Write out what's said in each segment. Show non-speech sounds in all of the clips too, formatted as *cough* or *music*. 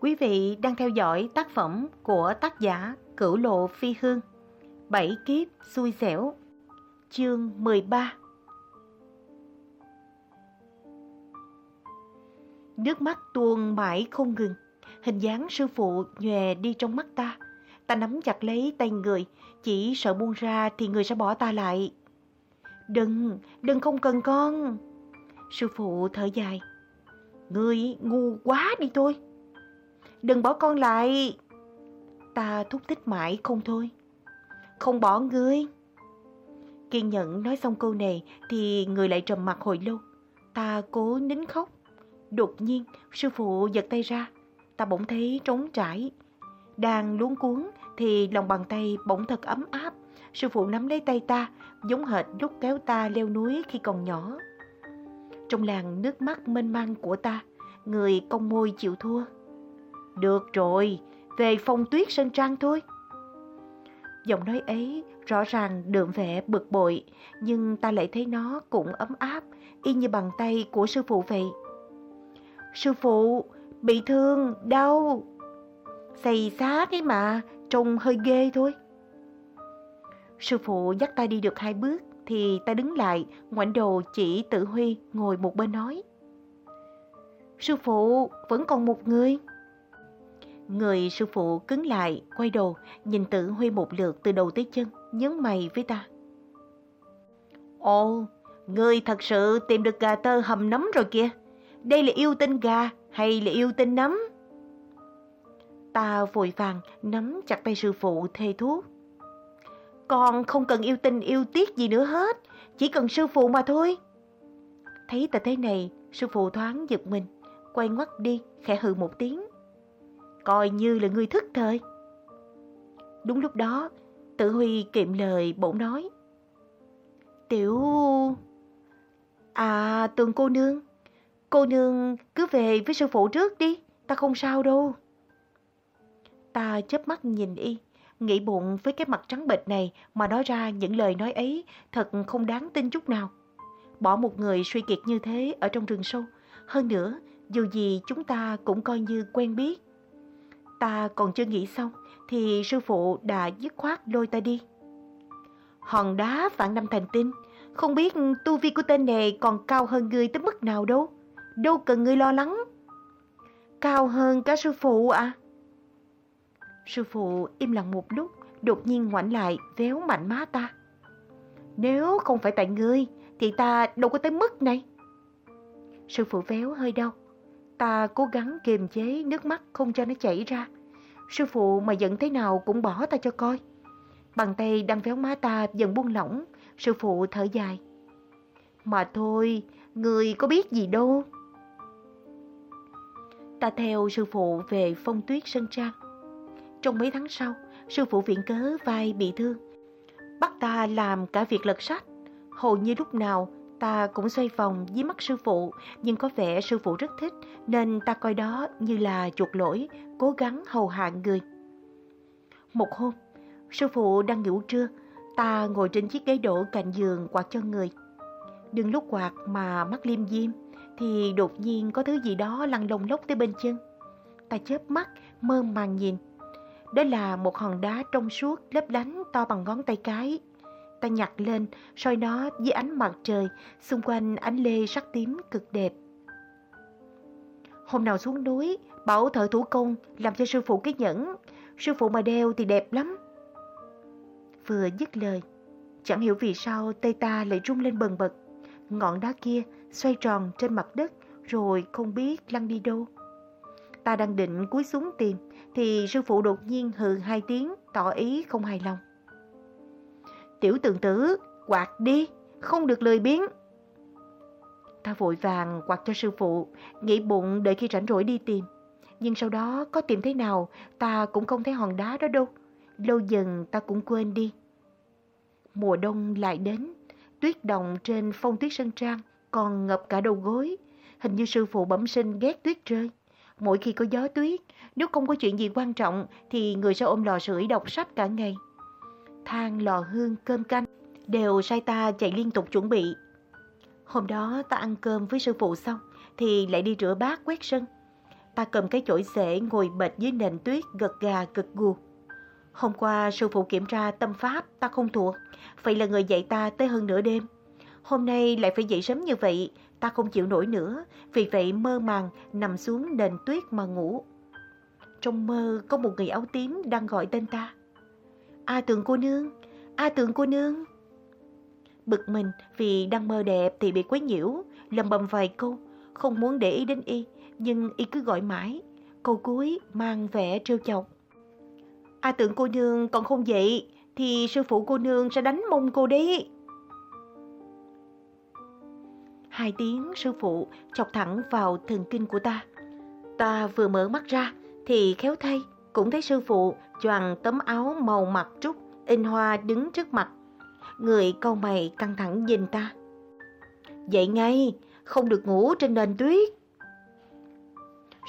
Quý vị đang theo dõi tác phẩm của tác giả Cửu Lộ Phi Hương Bảy kiếp xui xẻo Chương 13 Nước mắt tuôn mãi không ngừng Hình dáng sư phụ nhòe đi trong mắt ta. Ta nắm chặt lấy tay người Chỉ sợ buông ra thì người sẽ bỏ ta lại. Đừng, đừng không cần con. Sư phụ thở dài. Ngươi ngu quá đi thôi. Đừng bỏ con lại. Ta thúc thích mãi không thôi. Không bỏ ngươi. Kiên nhẫn nói xong câu này Thì người lại trầm mặt hồi lâu. Ta cố nín khóc. Đột nhiên, sư phụ giật tay ra. Ta bỗng thấy trống trải. Đang luống cuốn Thì lòng bàn tay bỗng thật ấm áp. Sư phụ nắm lấy tay ta, Giống hệt lúc kéo ta leo núi khi còn nhỏ. Trong làng nước mắt mênh mang của ta, Người cong môi chịu thua được rồi, về phong tuyết sơn trang thôi. Giọng nói ấy rõ ràng đượm vẻ bực bội, nhưng ta lại thấy nó cũng ấm áp, y như bàn tay của sư phụ vậy. Sư phụ, bị thương, đau. Xày xá thế mà, trông hơi ghê thôi. Sư phụ dắt ta đi được hai bước, thì ta đứng lại, ngoảnh đầu chỉ tự Huy ngồi một bên nói. Sư phụ, vẫn còn một người. Người sư phụ cứng lại, quay đầu, nhìn tử Huy một lượt từ đầu tới chân, nhấn mày với ta. Ồ, người thật sự tìm được gà tơ hầm nấm rồi kìa. Đây là yêu tinh gà hay là yêu tinh nấm? Ta vội vàng nắm chặt tay sư phụ thề thuốc. Con không cần yêu tinh yêu tiếc gì nữa hết, chỉ cần sư phụ mà thôi. Thấy ta thế này, sư phụ thoáng giật mình, quay ngoắt đi, khẽ hừ một tiếng coi như là người thức thời. Đúng lúc đó, Tử Huy kiệm lời bỗng nói. Tiểu... À, tường cô nương, cô nương cứ về với sư phụ trước đi, ta không sao đâu. Ta chớp mắt nhìn y, nghĩ bụng với cái mặt trắng bệch này mà nói ra những lời nói ấy thật không đáng tin chút nào. Bỏ một người suy kiệt như thế ở trong rừng sâu, hơn nữa, dù gì chúng ta cũng coi như quen biết. Ta còn chưa nghĩ xong thì sư phụ đã dứt khoát lôi ta đi. Hòn đá vạn năm thành tinh, không biết tu vi của tên này còn cao hơn ngươi tới mức nào đâu. Đâu cần ngươi lo lắng. Cao hơn cả sư phụ à? Sư phụ im lặng một lúc, đột nhiên ngoảnh lại véo mạnh má ta. Nếu không phải tại ngươi, thì ta đâu có tới mức này. Sư phụ véo hơi đau, Ta cố gắng kiềm chế nước mắt không cho nó chảy ra. Sư phụ mà giận thế nào cũng bỏ ta cho coi. Bàn tay đang véo má ta dần buông lỏng, sư phụ thở dài. Mà thôi, người có biết gì đâu. Ta theo sư phụ về phong tuyết sân trang. Trong mấy tháng sau, sư phụ viện cớ vai bị thương. Bắt ta làm cả việc lật sách. Hầu như lúc nào Ta cũng xoay vòng dưới mắt sư phụ, nhưng có vẻ sư phụ rất thích, nên ta coi đó như là chuột lỗi, cố gắng hầu hạ người. Một hôm, sư phụ đang ngủ trưa, ta ngồi trên chiếc ghế đổ cạnh giường quạt cho người. Đừng lúc quạt mà mắt liêm diêm, thì đột nhiên có thứ gì đó lăn lông lốc tới bên chân. Ta chớp mắt, mơ màng nhìn. Đó là một hòn đá trong suốt lấp lánh to bằng ngón tay cái. Ta nhặt lên, soi nó dưới ánh mặt trời, xung quanh ánh lê sắc tím cực đẹp. Hôm nào xuống núi, bảo thợ thủ công làm cho sư phụ cái nhẫn. Sư phụ mà đeo thì đẹp lắm. Vừa dứt lời, chẳng hiểu vì sao tay ta lại rung lên bần bật. Ngọn đá kia xoay tròn trên mặt đất rồi không biết lăn đi đâu. Ta đang định cúi xuống tìm thì sư phụ đột nhiên hừ hai tiếng tỏ ý không hài lòng. Tiểu tượng tử, quạt đi, không được lười biếng. Ta vội vàng quạt cho sư phụ, nghĩ bụng đợi khi rảnh rỗi đi tìm. Nhưng sau đó có tìm thế nào, ta cũng không thấy hòn đá đó đâu. Lâu dần ta cũng quên đi. Mùa đông lại đến, tuyết đồng trên phong tuyết sân trang còn ngập cả đầu gối. Hình như sư phụ bẩm sinh ghét tuyết rơi. Mỗi khi có gió tuyết, nếu không có chuyện gì quan trọng thì người sẽ ôm lò sưởi đọc sách cả ngày than, lò hương, cơm canh đều sai ta chạy liên tục chuẩn bị. Hôm đó ta ăn cơm với sư phụ xong thì lại đi rửa bát quét sân. Ta cầm cái chổi xể ngồi bệt dưới nền tuyết gật gà gật gù. Hôm qua sư phụ kiểm tra tâm pháp ta không thuộc, vậy là người dạy ta tới hơn nửa đêm. Hôm nay lại phải dậy sớm như vậy, ta không chịu nổi nữa, vì vậy mơ màng nằm xuống nền tuyết mà ngủ. Trong mơ có một người áo tím đang gọi tên ta. A tường cô nương, A tường cô nương. Bực mình vì đang mơ đẹp thì bị quấy nhiễu, lầm bầm vài câu, không muốn để ý đến y, nhưng y cứ gọi mãi. Câu cuối mang vẻ trêu chọc. A tường cô nương còn không dậy thì sư phụ cô nương sẽ đánh mông cô đấy. Hai tiếng sư phụ chọc thẳng vào thần kinh của ta. Ta vừa mở mắt ra thì khéo thay cũng thấy sư phụ choàng tấm áo màu mặt trúc in hoa đứng trước mặt. Người câu mày căng thẳng nhìn ta. Dậy ngay, không được ngủ trên nền tuyết.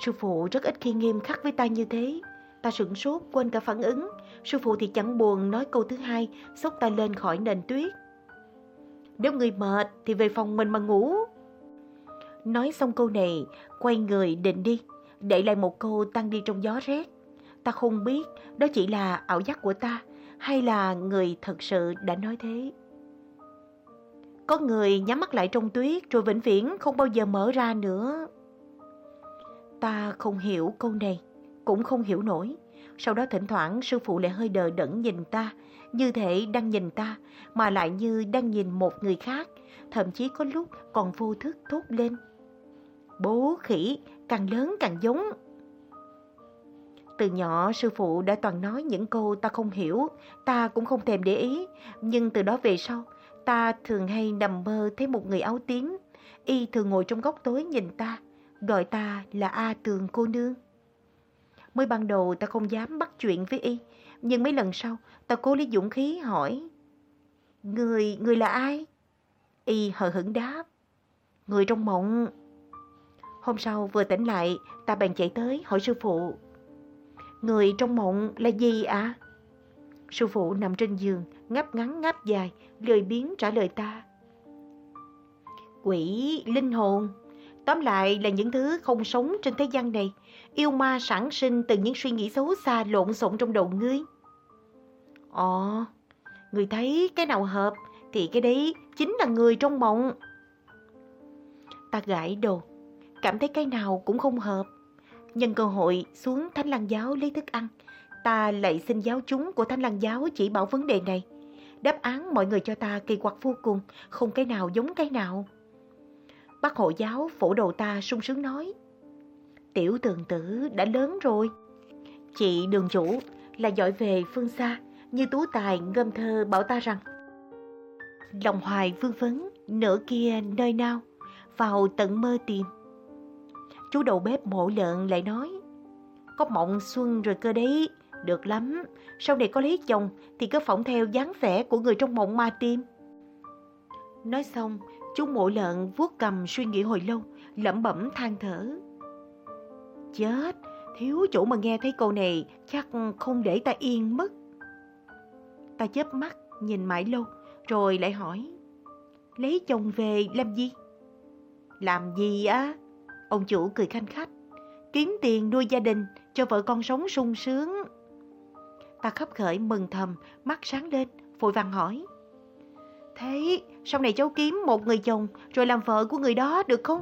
Sư phụ rất ít khi nghiêm khắc với ta như thế. Ta sửng sốt quên cả phản ứng. Sư phụ thì chẳng buồn nói câu thứ hai, xốc ta lên khỏi nền tuyết. Nếu người mệt thì về phòng mình mà ngủ. Nói xong câu này, quay người định đi, để lại một câu tăng đi trong gió rét. Ta không biết đó chỉ là ảo giác của ta hay là người thật sự đã nói thế. Có người nhắm mắt lại trong tuyết rồi vĩnh viễn không bao giờ mở ra nữa. Ta không hiểu câu này, cũng không hiểu nổi. Sau đó thỉnh thoảng sư phụ lại hơi đờ đẫn nhìn ta, như thể đang nhìn ta, mà lại như đang nhìn một người khác, thậm chí có lúc còn vô thức thốt lên. Bố khỉ, càng lớn càng giống. Từ nhỏ sư phụ đã toàn nói những câu ta không hiểu, ta cũng không thèm để ý, nhưng từ đó về sau, ta thường hay nằm mơ thấy một người áo tím, y thường ngồi trong góc tối nhìn ta, gọi ta là A Tường cô nương. Mới ban đầu ta không dám bắt chuyện với y, nhưng mấy lần sau ta cố lấy dũng khí hỏi. Người, người là ai? Y hờ hững đáp. Người trong mộng. Hôm sau vừa tỉnh lại, ta bèn chạy tới hỏi sư phụ. Người trong mộng là gì ạ? À? Sư phụ nằm trên giường, ngáp ngắn ngáp dài, lười biếng trả lời ta. Quỷ, linh hồn, tóm lại là những thứ không sống trên thế gian này, yêu ma sản sinh từ những suy nghĩ xấu xa lộn xộn trong đầu ngươi. Ồ, người thấy cái nào hợp thì cái đấy chính là người trong mộng. Ta gãi đầu, cảm thấy cái nào cũng không hợp. Nhân cơ hội xuống thánh lăng giáo lấy thức ăn, ta lại xin giáo chúng của thánh lăng giáo chỉ bảo vấn đề này. Đáp án mọi người cho ta kỳ quặc vô cùng, không cái nào giống cái nào. Bác hộ giáo phổ đầu ta sung sướng nói. Tiểu tường tử đã lớn rồi. Chị đường chủ là giỏi về phương xa, như tú tài ngâm thơ bảo ta rằng. Lòng hoài vương vấn, nửa kia nơi nào, vào tận mơ tìm. Chú đầu bếp mộ lợn lại nói, có mộng xuân rồi cơ đấy, được lắm, sau này có lấy chồng thì cứ phỏng theo dáng vẻ của người trong mộng ma tim. Nói xong, chú mộ lợn vuốt cầm suy nghĩ hồi lâu, lẩm bẩm than thở. Chết, thiếu chủ mà nghe thấy câu này chắc không để ta yên mất. Ta chớp mắt, nhìn mãi lâu, rồi lại hỏi. Lấy chồng về làm gì? Làm gì á? Ông chủ cười khanh khách. Kiếm tiền nuôi gia đình, cho vợ con sống sung sướng. Ta khấp khởi mừng thầm, mắt sáng lên, vội vàng hỏi. Thế sau này cháu kiếm một người chồng rồi làm vợ của người đó được không?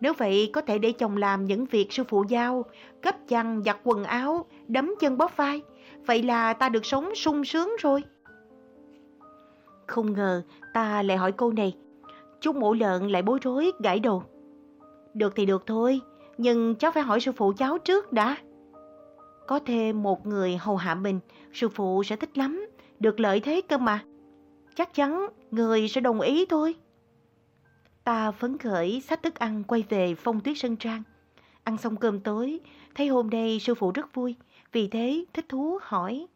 Nếu vậy có thể để chồng làm những việc sư phụ giao, gấp chăn, giặt quần áo, đấm chân bóp vai. Vậy là ta được sống sung sướng rồi. Không ngờ ta lại hỏi câu này. Chú mổ lợn lại bối rối gãi đầu. Được thì được thôi, nhưng cháu phải hỏi sư phụ cháu trước đã. Có thêm một người hầu hạ mình, sư phụ sẽ thích lắm, được lợi thế cơ mà. Chắc chắn người sẽ đồng ý thôi. Ta phấn khởi xách thức ăn quay về phong tuyết sân trang. Ăn xong cơm tối, thấy hôm nay sư phụ rất vui, vì thế thích thú hỏi.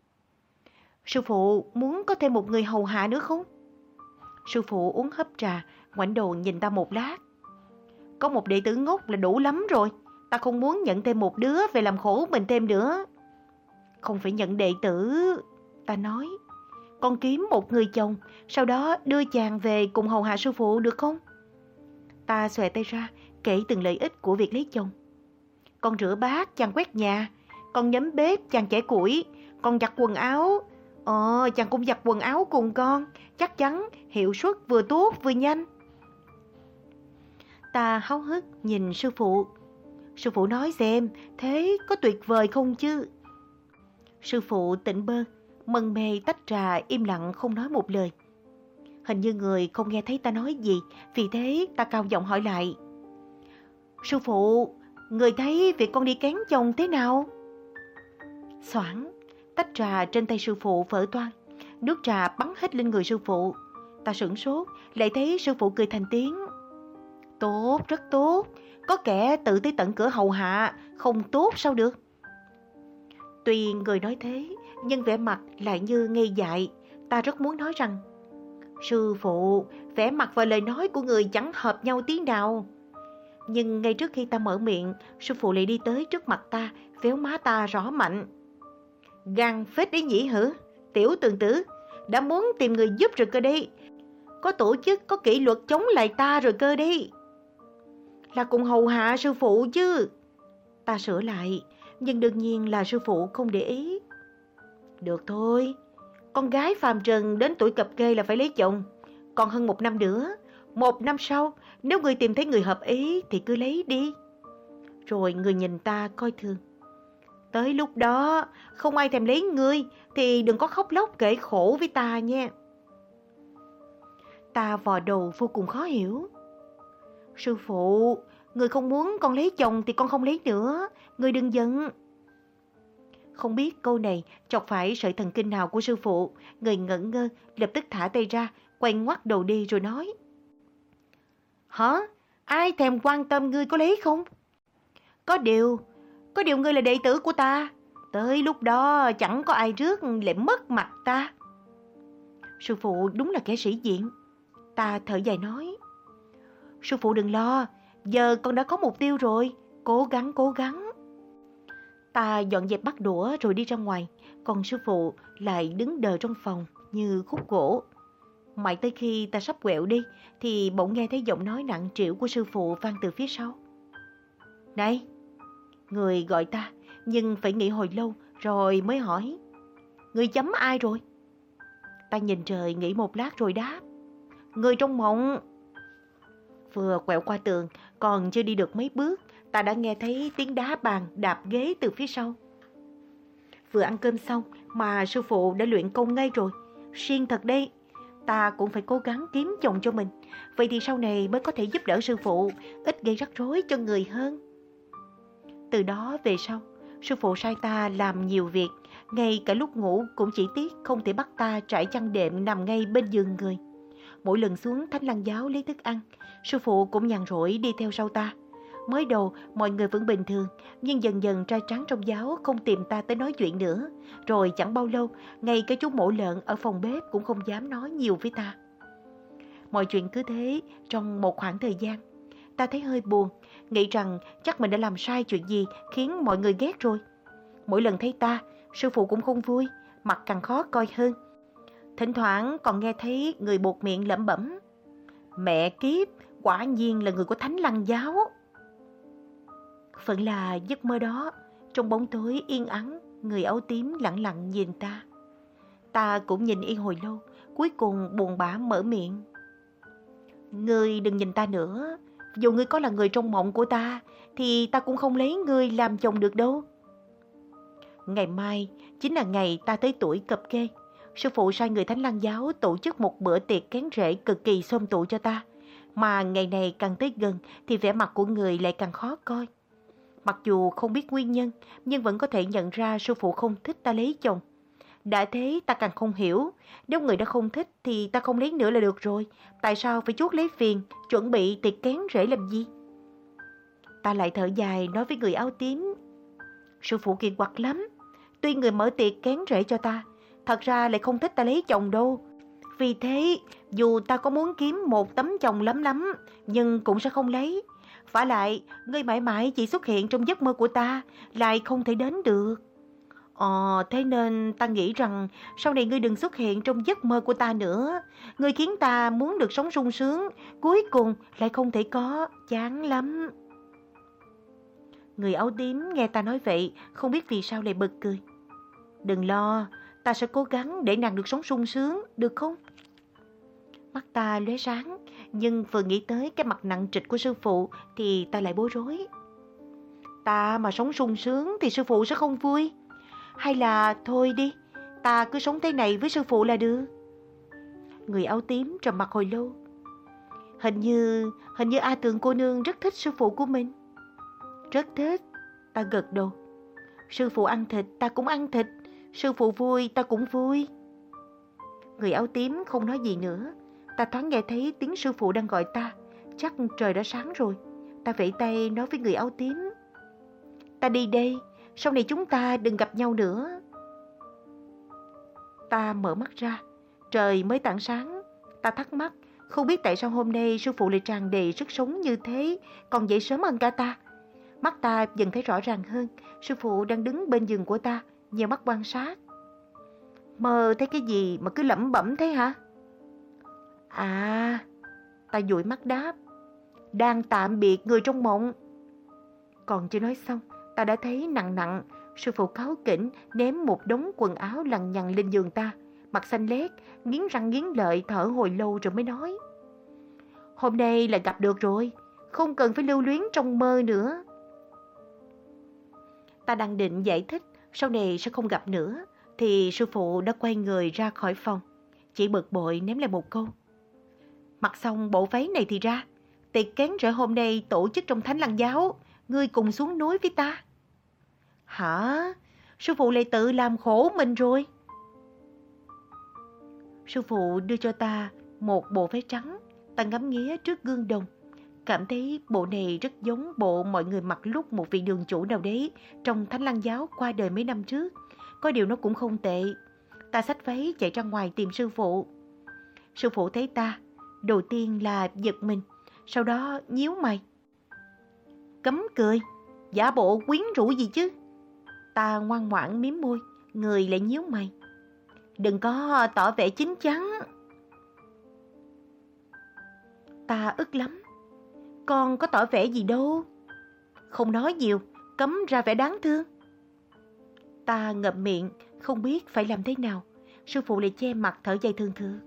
Sư phụ muốn có thêm một người hầu hạ nữa không? Sư phụ uống hấp trà, ngoảnh đầu nhìn ta một lát. Có một đệ tử ngốc là đủ lắm rồi, ta không muốn nhận thêm một đứa về làm khổ mình thêm nữa. Không phải nhận đệ tử, ta nói. Con kiếm một người chồng, sau đó đưa chàng về cùng hầu hạ sư phụ được không? Ta xòe tay ra, kể từng lợi ích của việc lấy chồng. con rửa bát, chàng quét nhà, con nhấm bếp, chàng chẻ củi, con giặt quần áo. Ờ, chàng cũng giặt quần áo cùng con, chắc chắn hiệu suất vừa tốt vừa nhanh. Ta háo hức nhìn sư phụ. Sư phụ nói xem, thế có tuyệt vời không chứ? Sư phụ tỉnh bơ, mân mê tách trà im lặng không nói một lời. Hình như người không nghe thấy ta nói gì, vì thế ta cao giọng hỏi lại. Sư phụ, người thấy việc con đi kén chồng thế nào? Soảng, tách trà trên tay sư phụ vỡ toan. Nước trà bắn hết lên người sư phụ. Ta sửng sốt, lại thấy sư phụ cười thành tiếng. Tốt, rất tốt. Có kẻ tự tới tận cửa hầu hạ, không tốt sao được. Tuy người nói thế, nhưng vẻ mặt lại như ngây dại. Ta rất muốn nói rằng, Sư phụ, vẻ mặt và lời nói của người chẳng hợp nhau tí nào. Nhưng ngay trước khi ta mở miệng, sư phụ lại đi tới trước mặt ta, véo má ta rõ mạnh. Gan phết đi nhỉ hử? Tiểu tường tử, đã muốn tìm người giúp rồi cơ đi. Có tổ chức, có kỷ luật chống lại ta rồi cơ đi. Là cùng hầu hạ sư phụ chứ. Ta sửa lại, nhưng đương nhiên là sư phụ không để ý. Được thôi, con gái phàm trần đến tuổi cập kê là phải lấy chồng. Còn hơn một năm nữa, một năm sau, nếu người tìm thấy người hợp ý thì cứ lấy đi. Rồi người nhìn ta coi thường. Tới lúc đó, không ai thèm lấy ngươi thì đừng có khóc lóc kể khổ với ta nha. Ta vò đầu vô cùng khó hiểu. Sư phụ, người không muốn con lấy chồng thì con không lấy nữa, người đừng giận. Không biết câu này chọc phải sợi thần kinh nào của sư phụ, người ngẩn ngơ, lập tức thả tay ra, quay ngoắt đầu đi rồi nói. Hả? Ai thèm quan tâm ngươi có lấy không? Có điều, có điều ngươi là đệ tử của ta. Tới lúc đó chẳng có ai rước lại mất mặt ta. Sư phụ đúng là kẻ sĩ diện. Ta thở dài nói. Sư phụ đừng lo, giờ con đã có mục tiêu rồi. Cố gắng, cố gắng. Ta dọn dẹp bắt đũa rồi đi ra ngoài. Còn sư phụ lại đứng đờ trong phòng như khúc gỗ. Mãi tới khi ta sắp quẹo đi thì bỗng nghe thấy giọng nói nặng trĩu của sư phụ vang từ phía sau. Này! Người gọi ta, nhưng phải nghĩ hồi lâu rồi mới hỏi. Người chấm ai rồi? Ta nhìn trời nghĩ một lát rồi đáp. Người trong mộng. Vừa quẹo qua tường, còn chưa đi được mấy bước, ta đã nghe thấy tiếng đá bàn đạp ghế từ phía sau. Vừa ăn cơm xong mà sư phụ đã luyện công ngay rồi. Siêng thật đây, ta cũng phải cố gắng kiếm chồng cho mình. Vậy thì sau này mới có thể giúp đỡ sư phụ, ít gây rắc rối cho người hơn. Từ đó về sau, sư phụ sai ta làm nhiều việc, ngay cả lúc ngủ cũng chỉ tiếc không thể bắt ta trải chăn đệm nằm ngay bên giường người. Mỗi lần xuống thánh lăng giáo lấy thức ăn, sư phụ cũng nhàn rỗi đi theo sau ta. Mới đầu mọi người vẫn bình thường, nhưng dần dần trai trắng trong giáo không tìm ta tới nói chuyện nữa. Rồi chẳng bao lâu, ngay cái chú mổ lợn ở phòng bếp cũng không dám nói nhiều với ta. Mọi chuyện cứ thế trong một khoảng thời gian. Ta thấy hơi buồn, nghĩ rằng chắc mình đã làm sai chuyện gì khiến mọi người ghét rồi. Mỗi lần thấy ta, sư phụ cũng không vui, mặt càng khó coi hơn. Thỉnh thoảng còn nghe thấy người buộc miệng lẩm bẩm. Mẹ kiếp, quả nhiên là người của thánh lăng giáo. Phận là giấc mơ đó, trong bóng tối yên ắng, người áo tím lặng lặng nhìn ta. Ta cũng nhìn yên hồi lâu, cuối cùng buồn bã mở miệng. Ngươi đừng nhìn ta nữa, dù ngươi có là người trong mộng của ta, thì ta cũng không lấy ngươi làm chồng được đâu. Ngày mai chính là ngày ta tới tuổi cập kê. Sư phụ sai người Thánh Lăng Giáo tổ chức một bữa tiệc kén rễ cực kỳ xôm tụ cho ta. Mà ngày này càng tới gần thì vẻ mặt của người lại càng khó coi. Mặc dù không biết nguyên nhân, nhưng vẫn có thể nhận ra sư phụ không thích ta lấy chồng. Đã thế ta càng không hiểu, nếu người đã không thích thì ta không lấy nữa là được rồi. Tại sao phải chuốt lấy phiền, chuẩn bị tiệc kén rễ làm gì? Ta lại thở dài nói với người áo tím. Sư phụ kiên quặc lắm. Tuy người mở tiệc kén rễ cho ta, thật ra lại không thích ta lấy chồng đâu. Vì thế, dù ta có muốn kiếm một tấm chồng lắm lắm, nhưng cũng sẽ không lấy. phải lại, ngươi mãi mãi chỉ xuất hiện trong giấc mơ của ta, lại không thể đến được. Ờ, thế nên ta nghĩ rằng sau này ngươi đừng xuất hiện trong giấc mơ của ta nữa. Ngươi khiến ta muốn được sống sung sướng, cuối cùng lại không thể có, chán lắm. Người áo tím nghe ta nói vậy, không biết vì sao lại bật cười. Đừng lo, ta sẽ cố gắng để nàng được sống sung sướng, được không? Mắt ta lóe sáng, nhưng vừa nghĩ tới cái mặt nặng trịch của sư phụ thì ta lại bối rối. Ta mà sống sung sướng thì sư phụ sẽ không vui. Hay là thôi đi, ta cứ sống thế này với sư phụ là được. Người áo tím trầm mặt hồi lâu. Hình như, hình như A Tường cô nương rất thích sư phụ của mình. Rất thích, ta gật đầu. Sư phụ ăn thịt, ta cũng ăn thịt. Sư phụ vui, ta cũng vui. Người áo tím không nói gì nữa. Ta thoáng nghe thấy tiếng sư phụ đang gọi ta. Chắc trời đã sáng rồi. Ta vẫy tay nói với người áo tím. Ta đi đây, sau này chúng ta đừng gặp nhau nữa. Ta mở mắt ra, trời mới tảng sáng. Ta thắc mắc, không biết tại sao hôm nay sư phụ lại tràn đầy sức sống như thế, còn dậy sớm hơn cả ta. Mắt ta dần thấy rõ ràng hơn, sư phụ đang đứng bên giường của ta, nhờ mắt quan sát. Mơ thấy cái gì mà cứ lẩm bẩm thế hả? À, ta dụi mắt đáp, đang tạm biệt người trong mộng. Còn chưa nói xong, ta đã thấy nặng nặng, sư phụ cáo kỉnh ném một đống quần áo lằng nhằng lên giường ta, mặt xanh lét, nghiến răng nghiến lợi thở hồi lâu rồi mới nói. Hôm nay là gặp được rồi, không cần phải lưu luyến trong mơ nữa. Ta đang định giải thích, sau này sẽ không gặp nữa, thì sư phụ đã quay người ra khỏi phòng. Chỉ bực bội ném lại một câu. Mặc xong bộ váy này thì ra, tiệc kén rỡ hôm nay tổ chức trong thánh lăng giáo, ngươi cùng xuống núi với ta. Hả? Sư phụ lại tự làm khổ mình rồi. Sư phụ đưa cho ta một bộ váy trắng, ta ngắm nghía trước gương đồng. Cảm thấy bộ này rất giống bộ mọi người mặc lúc một vị đường chủ nào đấy trong thánh lăng giáo qua đời mấy năm trước. Có điều nó cũng không tệ. Ta xách váy chạy ra ngoài tìm sư phụ. Sư phụ thấy ta, đầu tiên là giật mình, sau đó nhíu mày. Cấm cười, giả bộ quyến rũ gì chứ? Ta ngoan ngoãn miếm môi, người lại nhíu mày. Đừng có tỏ vẻ chín chắn. Ta ức lắm. Con có tỏ vẻ gì đâu. Không nói nhiều, cấm ra vẻ đáng thương. Ta ngậm miệng, không biết phải làm thế nào. Sư phụ lại che mặt thở dài thương thương.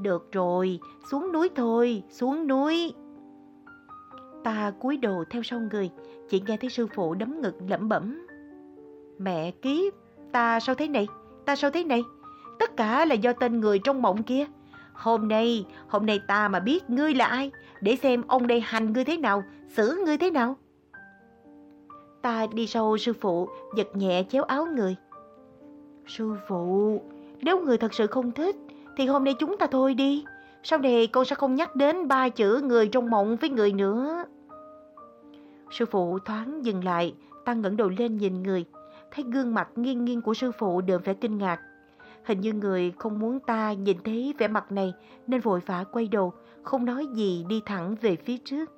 Được rồi, xuống núi thôi, xuống núi. Ta cúi đầu theo sau người, chỉ nghe thấy sư phụ đấm ngực lẩm bẩm. Mẹ kiếp, ta sao thế này, ta sao thế này? Tất cả là do tên người trong mộng kia. Hôm nay, hôm nay ta mà biết ngươi là ai, để xem ông đây hành ngươi thế nào, xử ngươi thế nào. Ta đi sau sư phụ, giật nhẹ chéo áo người. Sư phụ, nếu người thật sự không thích, thì hôm nay chúng ta thôi đi. Sau này con sẽ không nhắc đến ba chữ người trong mộng với người nữa. Sư phụ thoáng dừng lại, ta ngẩng đầu lên nhìn người, thấy gương mặt nghiêng nghiêng của sư phụ đượm vẻ kinh ngạc. Hình như người không muốn ta nhìn thấy vẻ mặt này nên vội vã quay đầu, không nói gì đi thẳng về phía trước.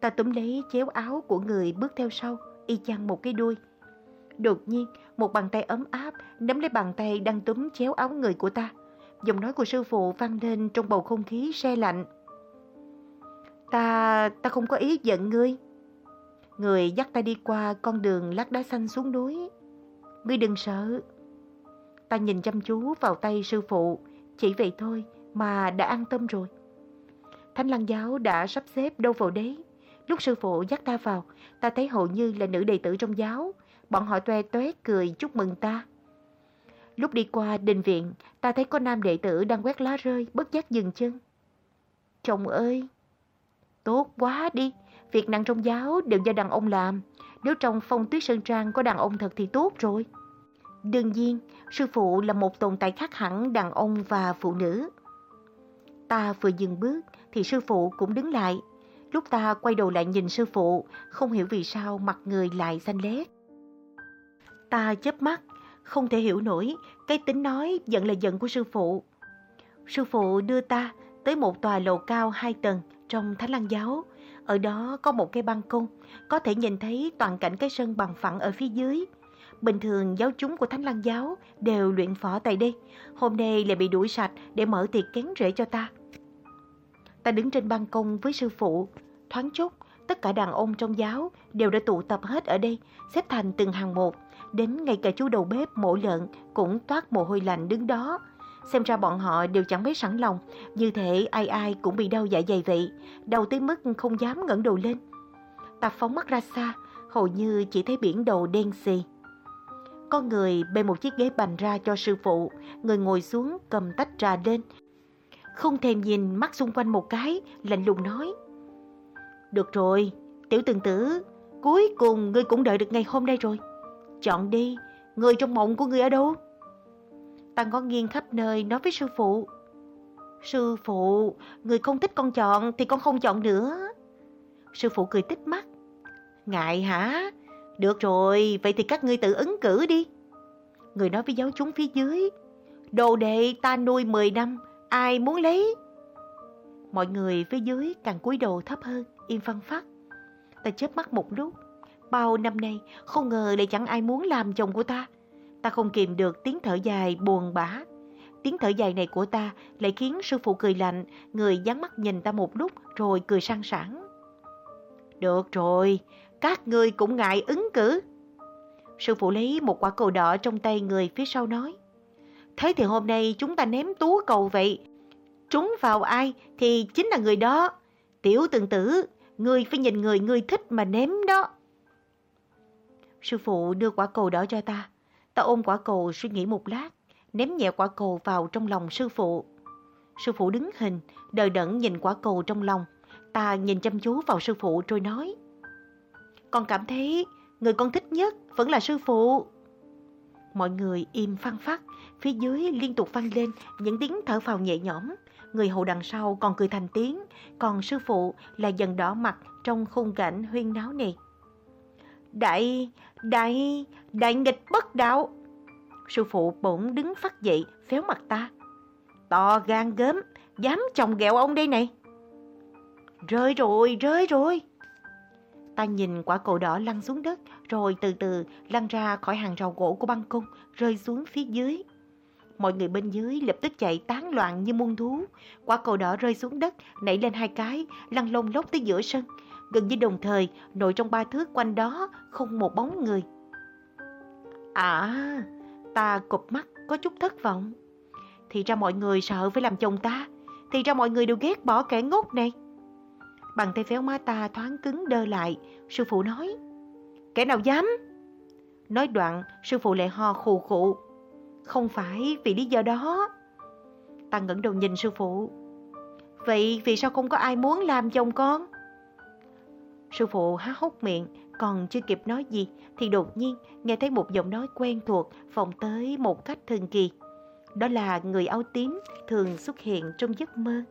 Ta túm lấy chéo áo của người bước theo sau, y chang một cái đuôi. Đột nhiên, một bàn tay ấm áp nắm lấy bàn tay đang túm chéo áo người của ta. Giọng nói của sư phụ vang lên trong bầu không khí se lạnh. Ta, ta không có ý giận ngươi. Người dắt ta đi qua con đường lát đá xanh xuống núi. Ngươi đừng sợ. Ta nhìn chăm chú vào tay sư phụ, chỉ vậy thôi mà đã an tâm rồi. Thánh lăng giáo đã sắp xếp đâu vào đấy. Lúc sư phụ dắt ta vào, ta thấy hầu như là nữ đệ tử trong giáo. Bọn họ toe toét cười chúc mừng ta. Lúc đi qua đình viện, ta thấy có nam đệ tử đang quét lá rơi, bất giác dừng chân. Chồng ơi! Tốt quá đi! Việc nặng trong giáo đều do đàn ông làm. Nếu trong phong tuyết sơn trang có đàn ông thật thì tốt rồi. Đương nhiên, sư phụ là một tồn tại khác hẳn đàn ông và phụ nữ. Ta vừa dừng bước thì sư phụ cũng đứng lại. Lúc ta quay đầu lại nhìn sư phụ, không hiểu vì sao mặt người lại xanh lét. Ta chớp mắt, không thể hiểu nổi cái tính nói giận là giận của sư phụ. Sư phụ đưa ta tới một tòa lầu cao hai tầng trong Thánh Lăng Giáo. Ở đó có một cái ban công, có thể nhìn thấy toàn cảnh cái sân bằng phẳng ở phía dưới. Bình thường giáo chúng của Thánh Lăng Giáo đều luyện võ tại đây. Hôm nay lại bị đuổi sạch để mở tiệc kén rễ cho ta. Ta đứng trên ban công với sư phụ. Thoáng chốc, Tất cả đàn ông trong giáo đều đã tụ tập hết ở đây, xếp thành từng hàng một. Đến ngay cả chú đầu bếp mổ lợn cũng toát mồ hôi lạnh đứng đó. Xem ra bọn họ đều chẳng mấy sẵn lòng, như thể ai ai cũng bị đau dạ dày vậy, đau tới mức không dám ngẩng đầu lên. Ta phóng mắt ra xa, hầu như chỉ thấy biển đầu đen xì. Có người bê một chiếc ghế bành ra cho sư phụ, người ngồi xuống cầm tách trà lên. Không thèm nhìn mắt xung quanh một cái, lạnh lùng nói. Được rồi, tiểu tường tử, cuối cùng ngươi cũng đợi được ngày hôm nay rồi. Chọn đi, người trong mộng của ngươi ở đâu? Ta ngó nghiêng khắp nơi nói với sư phụ. Sư phụ, người không thích con chọn thì con không chọn nữa. Sư phụ cười tích mắt. Ngại hả? Được rồi, vậy thì các ngươi tự ứng cử đi. Người nói với giáo chúng phía dưới. Đồ đệ ta nuôi 10 năm, ai muốn lấy? Mọi người phía dưới càng cúi đầu thấp hơn, im phăng phát. Ta chớp mắt một lúc. Bao năm nay, không ngờ lại chẳng ai muốn làm chồng của ta. Ta không kìm được tiếng thở dài buồn bã. Tiếng thở dài này của ta lại khiến sư phụ cười lạnh, người dán mắt nhìn ta một lúc rồi cười sang sảng. Được rồi, các ngươi cũng ngại ứng cử. Sư phụ lấy một quả cầu đỏ trong tay người phía sau nói. Thế thì hôm nay chúng ta ném tú cầu vậy. Trúng vào ai thì chính là người đó. Tiểu từng tử, ngươi phải nhìn người ngươi thích mà ném đó. Sư phụ đưa quả cầu đỏ cho ta. Ta ôm quả cầu suy nghĩ một lát, ném nhẹ quả cầu vào trong lòng sư phụ. Sư phụ đứng hình, đờ đẫn nhìn quả cầu trong lòng. Ta nhìn chăm chú vào sư phụ rồi nói. Con cảm thấy người con thích nhất vẫn là sư phụ. Mọi người im phăng phát, phía dưới liên tục vang lên những tiếng thở phào nhẹ nhõm. Người hậu đằng sau còn cười thành tiếng, còn sư phụ là dần đỏ mặt trong khung cảnh huyên náo này. Đại, đại, đại nghịch bất đạo. Sư phụ bỗng đứng phát dậy, phéo mặt ta. To gan gớm, dám chồng ghẹo ông đây này. Rơi rồi, rơi rồi. Ta nhìn quả cầu đỏ lăn xuống đất, rồi từ từ lăn ra khỏi hàng rào gỗ của băng cung, rơi xuống phía dưới. Mọi người bên dưới lập tức chạy tán loạn như muôn thú. Quả cầu đỏ rơi xuống đất, nảy lên hai cái, lăn lông lốc tới giữa sân. Gần như đồng thời, nội trong ba thước quanh đó không một bóng người. À, ta cụp mắt, có chút thất vọng. Thì ra mọi người sợ phải làm chồng ta. Thì ra mọi người đều ghét bỏ kẻ ngốc này. Bàn tay phéo má ta thoáng cứng đơ lại, sư phụ nói. Kẻ nào dám? Nói đoạn, sư phụ lại ho khù khụ. Không phải vì lý do đó. Ta ngẩng đầu nhìn sư phụ. Vậy vì sao không có ai muốn làm chồng con? Sư phụ há hốc miệng, còn chưa kịp nói gì thì đột nhiên nghe thấy một giọng nói quen thuộc vọng tới một cách thần kỳ. Đó là người áo tím thường xuất hiện trong giấc mơ.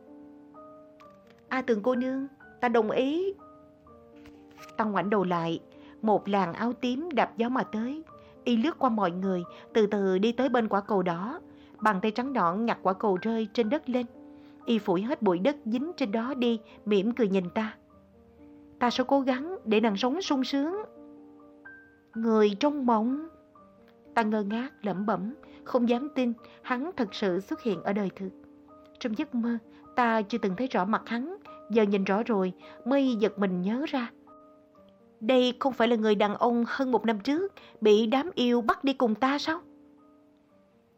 A tường cô nương, ta đồng ý. Ta ngoảnh đầu lại, một làn áo tím đạp gió mà tới. Y lướt qua mọi người, từ từ đi tới bên quả cầu đỏ. Bàn tay trắng nõn nhặt quả cầu rơi trên đất lên. Y phủi hết bụi đất dính trên đó đi, mỉm cười nhìn ta. Ta sẽ cố gắng để nàng sống sung sướng. Người trong mộng. Ta ngơ ngác lẩm bẩm, không dám tin hắn thật sự xuất hiện ở đời thực. Trong giấc mơ, ta chưa từng thấy rõ mặt hắn, giờ nhìn rõ rồi mới giật mình nhớ ra. Đây không phải là người đàn ông hơn một năm trước bị đám yêu bắt đi cùng ta sao?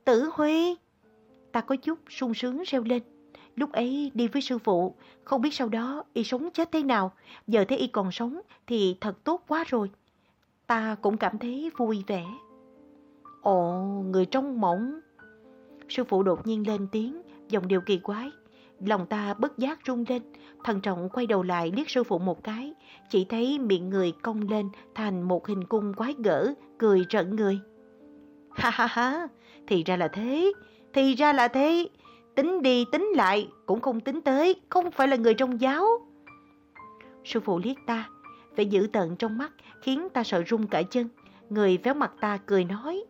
Tử Huy! Ta có chút sung sướng reo lên. Lúc ấy đi với sư phụ, không biết sau đó y sống chết thế nào. Giờ thấy y còn sống thì thật tốt quá rồi. Ta cũng cảm thấy vui vẻ. Ồ, người trong mộng. Sư phụ đột nhiên lên tiếng, giọng điều kỳ quái. Lòng ta bất giác rung lên, thần trọng quay đầu lại liếc sư phụ một cái, chỉ thấy miệng người cong lên thành một hình cung quái gở, cười rợn người. *laughs* Ha ha ha, thì ra là thế, thì ra là thế, tính đi tính lại cũng không tính tới, không phải là người trong giáo. Sư phụ liếc ta, vẻ dữ tợn trong mắt khiến ta sợ run cả chân, người véo mặt ta cười nói.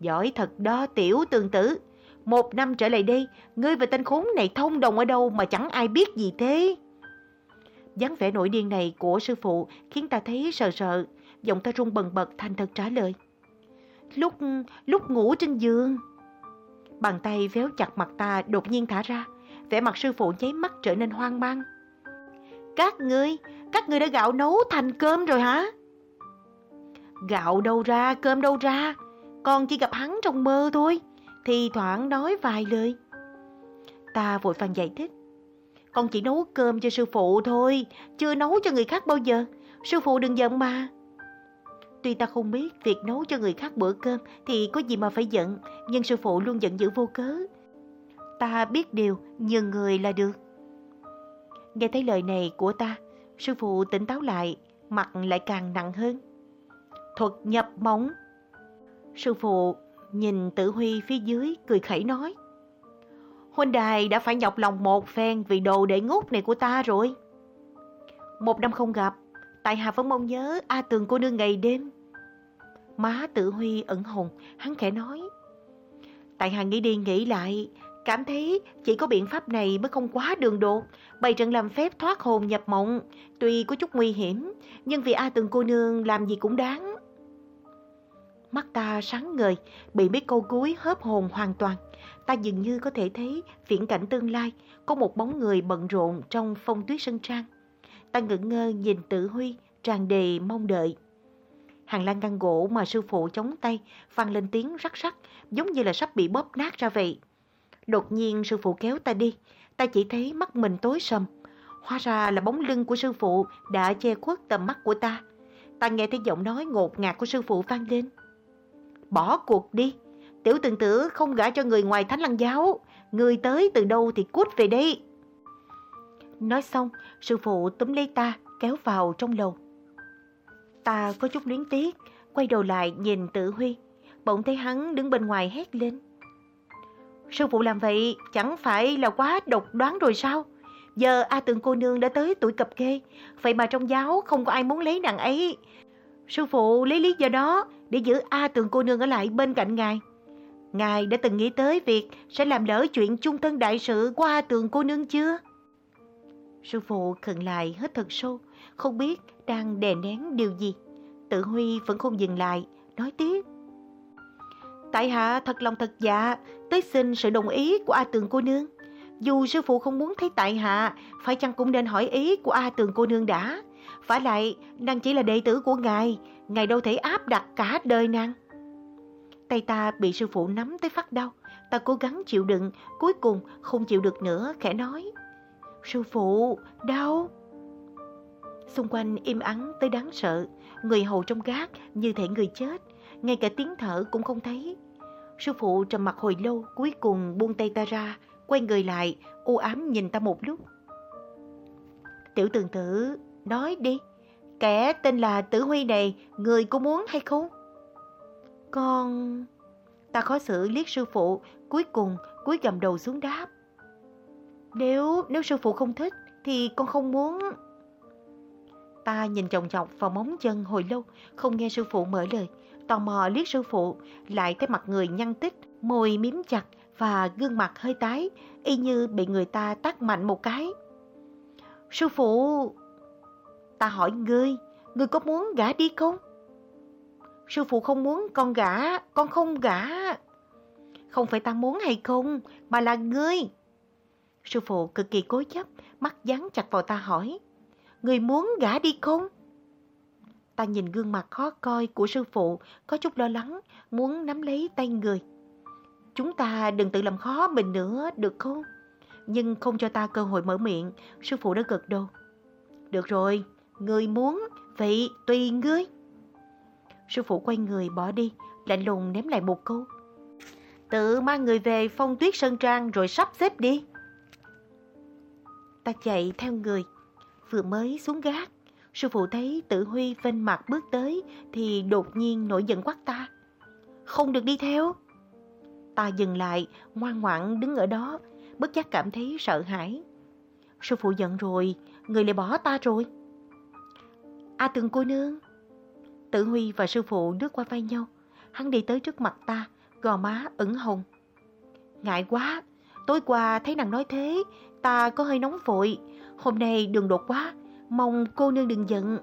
Giỏi thật đó tiểu tường tử, một năm trở lại đây, ngươi và tên khốn này thông đồng ở đâu mà chẳng ai biết gì thế. dáng vẻ nổi điên này của sư phụ khiến ta thấy sợ sợ, giọng ta run bần bật thành thật trả lời. Lúc, lúc ngủ trên giường. Bàn tay véo chặt mặt ta đột nhiên thả ra, vẻ mặt sư phụ nháy mắt trở nên hoang mang. Các ngươi, các ngươi đã gạo nấu thành cơm rồi hả? Gạo đâu ra, cơm đâu ra, con chỉ gặp hắn trong mơ thôi, thì thoảng nói vài lời. Ta vội vàng giải thích. Con chỉ nấu cơm cho sư phụ thôi, chưa nấu cho người khác bao giờ. Sư phụ đừng giận mà. Tuy ta không biết việc nấu cho người khác bữa cơm thì có gì mà phải giận, nhưng sư phụ luôn giận dữ vô cớ. Ta biết điều, nhường người là được. Nghe thấy lời này của ta, sư phụ tỉnh táo lại, mặt lại càng nặng hơn. Thuật nhập móng. Sư phụ nhìn tử huy phía dưới cười khẩy nói. Huynh đài đã phải nhọc lòng một phen vì đồ để ngút này của ta rồi. Một năm không gặp, tại hạ vẫn mong nhớ A Tường cô nương ngày đêm. Má Tử huy ẩn hồn, hắn khẽ nói. Tại hạ nghĩ đi nghĩ lại, cảm thấy chỉ có biện pháp này mới không quá đường đột. Bày trận làm phép thoát hồn nhập mộng, tuy có chút nguy hiểm, nhưng vì A Tường cô nương làm gì cũng đáng. Mắt ta sáng ngời, bị mấy câu cuối hớp hồn hoàn toàn. Ta dường như có thể thấy viễn cảnh tương lai, có một bóng người bận rộn trong phong tuyết sân trang. Ta ngẩn ngơ nhìn tự huy, tràn đầy mong đợi. Hàng lan ngăn gỗ mà sư phụ chống tay, vang lên tiếng rắc rắc, giống như là sắp bị bóp nát ra vậy. Đột nhiên sư phụ kéo ta đi, ta chỉ thấy mắt mình tối sầm. Hóa ra là bóng lưng của sư phụ đã che khuất tầm mắt của ta. Ta nghe thấy giọng nói ngột ngạt của sư phụ vang lên. Bỏ cuộc đi, tiểu tường tử không gả cho người ngoài thánh lăng giáo, người tới từ đâu thì cút về đây. Nói xong, sư phụ túm lấy ta, kéo vào trong lầu. Ta có chút luyến tiếc, quay đầu lại nhìn tự huy, bỗng thấy hắn đứng bên ngoài hét lên. Sư phụ làm vậy chẳng phải là quá độc đoán rồi sao? Giờ A Tường cô nương đã tới tuổi cập kê, vậy mà trong giáo không có ai muốn lấy nàng ấy. Sư phụ lấy lý do đó để giữ A Tường cô nương ở lại bên cạnh ngài. Ngài đã từng nghĩ tới việc sẽ làm lỡ chuyện chung thân đại sự của A Tường cô nương chưa? Sư phụ khẩn lại hết thật sâu, không biết đang đè nén điều gì. Tự Huy vẫn không dừng lại, nói tiếp. Tại hạ thật lòng thật dạ, tới xin sự đồng ý của A Tường cô nương. Dù sư phụ không muốn thấy tại hạ, phải chăng cũng nên hỏi ý của A Tường cô nương đã. Phải lại, nàng chỉ là đệ tử của ngài, ngài đâu thể áp đặt cả đời nàng. Tay ta bị sư phụ nắm tới phát đau, ta cố gắng chịu đựng, cuối cùng không chịu được nữa, khẽ nói. Sư phụ, đau. Xung quanh im ắng tới đáng sợ, người hầu trong gác như thể người chết, ngay cả tiếng thở cũng không thấy. Sư phụ trầm mặt hồi lâu, cuối cùng buông tay ta ra, quay người lại, u ám nhìn ta một lúc. Tiểu tường tử, nói đi, kẻ tên là Tử Huy này, người có muốn hay không? Con... Ta khó xử liếc sư phụ, cuối cùng cúi gầm đầu xuống đáp. Nếu, nếu sư phụ không thích, thì con không muốn... Ta nhìn chồng chọc vào móng chân hồi lâu, không nghe sư phụ mở lời. Tò mò liếc sư phụ, lại thấy mặt người nhăn tích, môi miếm chặt và gương mặt hơi tái, y như bị người ta tát mạnh một cái. Sư phụ... Ta hỏi ngươi, ngươi có muốn gả đi không? Sư phụ không muốn con gả, con không gả. Không phải ta muốn hay không, mà là ngươi. Sư phụ cực kỳ cố chấp, mắt dán chặt vào ta hỏi. Người muốn gả đi không? Ta nhìn gương mặt khó coi của sư phụ, có chút lo lắng, muốn nắm lấy tay người. Chúng ta đừng tự làm khó mình nữa, được không? Nhưng không cho ta cơ hội mở miệng, sư phụ đã gật đầu. Được rồi, người muốn, vậy tùy ngươi. Sư phụ quay người bỏ đi, lạnh lùng ném lại một câu. Tự mang người về phong tuyết sơn trang rồi sắp xếp đi. Ta chạy theo người, vừa mới xuống gác. Sư phụ thấy tự huy vênh mặt bước tới thì đột nhiên nổi giận quát ta. Không được đi theo. Ta dừng lại, ngoan ngoãn đứng ở đó, bất giác cảm thấy sợ hãi. Sư phụ giận rồi, người lại bỏ ta rồi. A à, từng cô nương. Tử Huy và sư phụ nước qua vai nhau. Hắn đi tới trước mặt ta, gò má ửng hồng. Ngại quá, tối qua thấy nàng nói thế, ta có hơi nóng vội. Hôm nay đường đột quá, mong cô nương đừng giận.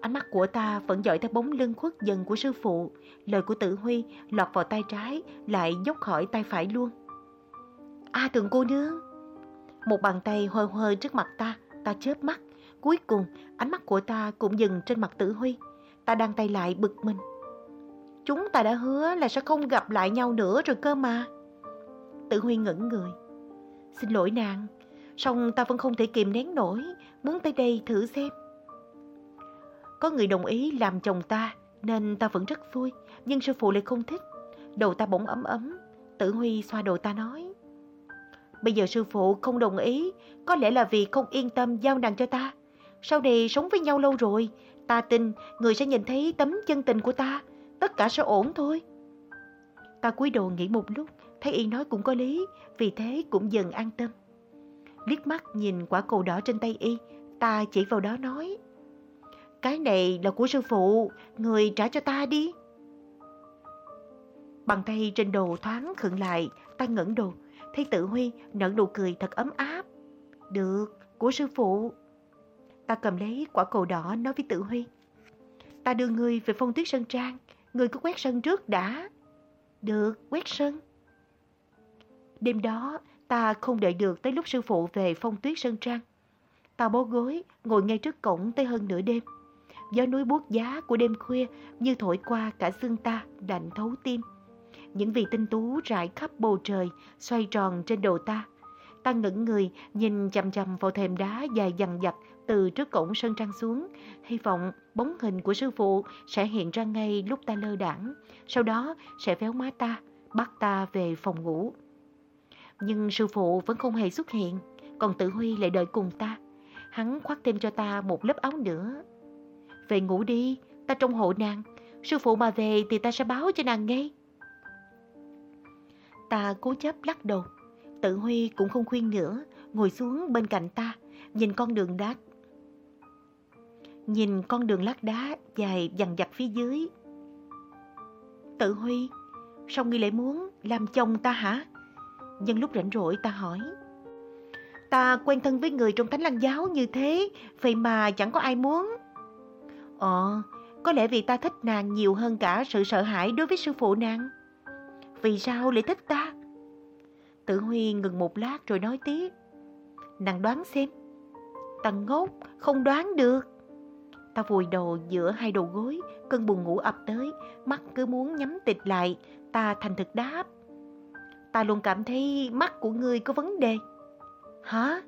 Ánh mắt của ta vẫn dõi theo bóng lưng khuất dần của sư phụ. Lời của Tử Huy lọt vào tay trái, lại dốc khỏi tay phải luôn. A à, tường cô nương. Một bàn tay hơi hơi trước mặt ta, Ta chớp mắt, cuối cùng ánh mắt của ta cũng dừng trên mặt tử huy. Ta đang tay lại bực mình. Chúng ta đã hứa là sẽ không gặp lại nhau nữa rồi cơ mà. Tử huy ngẩn người. Xin lỗi nàng, song ta vẫn không thể kìm nén nổi, muốn tới đây thử xem. Có người đồng ý làm chồng ta, nên ta vẫn rất vui, nhưng sư phụ lại không thích. Đầu ta bỗng ấm ấm, tử huy xoa đầu ta nói. Bây giờ sư phụ không đồng ý, có lẽ là vì không yên tâm giao nàng cho ta. Sau này sống với nhau lâu rồi, ta tin người sẽ nhìn thấy tấm chân tình của ta, tất cả sẽ ổn thôi. Ta cúi đầu nghĩ một lúc, thấy y nói cũng có lý, vì thế cũng dần an tâm. Liếc mắt nhìn quả cầu đỏ trên tay y, ta chỉ vào đó nói. Cái này là của sư phụ, người trả cho ta đi. Bàn tay trên đồ thoáng khựng lại, ta ngẩng đầu, thấy tự huy nở nụ cười thật ấm áp. Được, của sư phụ. Ta cầm lấy quả cầu đỏ nói với tự huy. Ta đưa người về phong tuyết sân trang, người cứ quét sân trước đã. Được, quét sân. Đêm đó, ta không đợi được tới lúc sư phụ về phong tuyết sơn trang. Ta bó gối, ngồi ngay trước cổng tới hơn nửa đêm. Gió núi buốt giá của đêm khuya như thổi qua cả xương ta, đạnh thấu tim. Những vì tinh tú rải khắp bầu trời, xoay tròn trên đầu ta. Ta ngẩng người, nhìn chằm chằm vào thềm đá dài dằn dặt từ trước cổng sân trang xuống. Hy vọng bóng hình của sư phụ sẽ hiện ra ngay lúc ta lơ đảng. Sau đó sẽ véo má ta, bắt ta về phòng ngủ. Nhưng sư phụ vẫn không hề xuất hiện, còn Tử Huy lại đợi cùng ta. Hắn khoác thêm cho ta một lớp áo nữa. Về ngủ đi, ta trông hộ nàng. Sư phụ mà về thì ta sẽ báo cho nàng ngay. Ta cố chấp lắc đầu. Tự Huy cũng không khuyên nữa, ngồi xuống bên cạnh ta, nhìn con đường đá. Nhìn con đường lát đá dài dằn dặt phía dưới. Tự Huy, sao ngươi lại muốn làm chồng ta hả? Nhân lúc rảnh rỗi ta hỏi. Ta quen thân với người trong thánh lăng giáo như thế, vậy mà chẳng có ai muốn. Ờ, có lẽ vì ta thích nàng nhiều hơn cả sự sợ hãi đối với sư phụ nàng. Vì sao lại thích ta? Tử Huy ngừng một lát rồi nói tiếp. Nàng đoán xem. Ta ngốc, không đoán được. Ta vùi đầu giữa hai đầu gối, cơn buồn ngủ ập tới, mắt cứ muốn nhắm tịt lại, ta thành thực đáp. Ta luôn cảm thấy mắt của ngươi có vấn đề. Hả?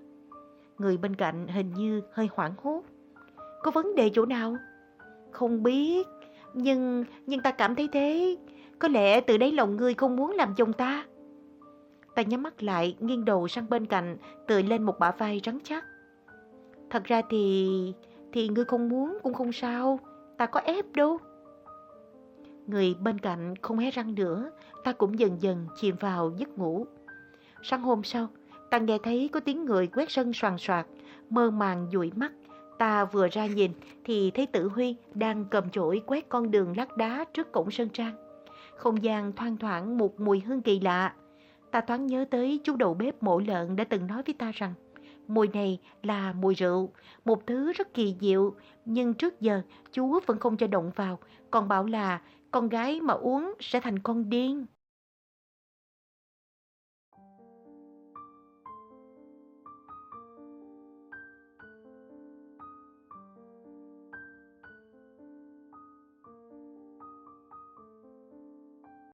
Người bên cạnh hình như hơi hoảng hốt. Có vấn đề chỗ nào? Không biết, nhưng nhưng ta cảm thấy thế. Có lẽ từ đấy lòng ngươi không muốn làm chồng ta. Ta nhắm mắt lại, nghiêng đầu sang bên cạnh, tựa lên một bả vai rắn chắc. Thật ra thì thì ngươi không muốn cũng không sao, ta có ép đâu. Người bên cạnh không hé răng nữa, ta cũng dần dần chìm vào giấc ngủ. Sáng hôm sau, ta nghe thấy có tiếng người quét sân soàn soạt, mơ màng dụi mắt. Ta vừa ra nhìn thì thấy Tử Huy đang cầm chổi quét con đường lát đá trước cổng sân trang. Không gian thoang thoảng một mùi hương kỳ lạ. Ta thoáng nhớ tới chú đầu bếp mổ lợn đã từng nói với ta rằng mùi này là mùi rượu, một thứ rất kỳ diệu, nhưng trước giờ chú vẫn không cho động vào, còn bảo là con gái mà uống sẽ thành con điên.